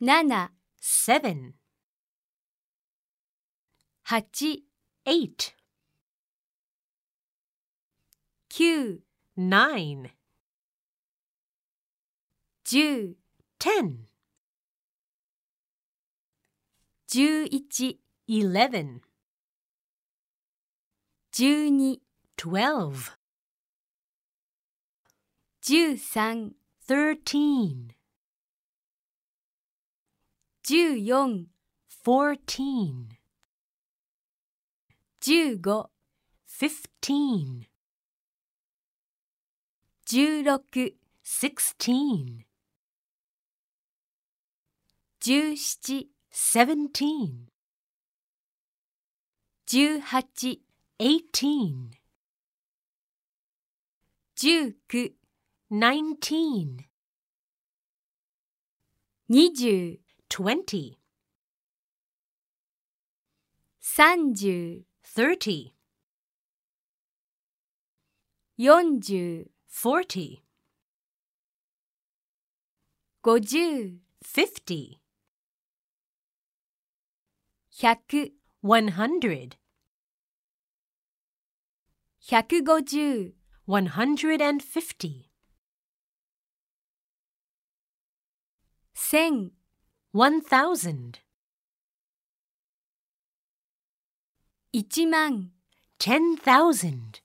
7 seven, 8 eight, 9 nine, 10 ten, 11 eleven, 12 twelve, 13 thirteen. 14 fourteen, Fifteen. 15 16 sixteen, seventeen, eighteen, nineteen, 20 twenty. 30 thirty. 40 forty. 50 fifty. 100 one hundred. 150 one hundred and fifty. 1000 one thousand. 1万 ten thousand.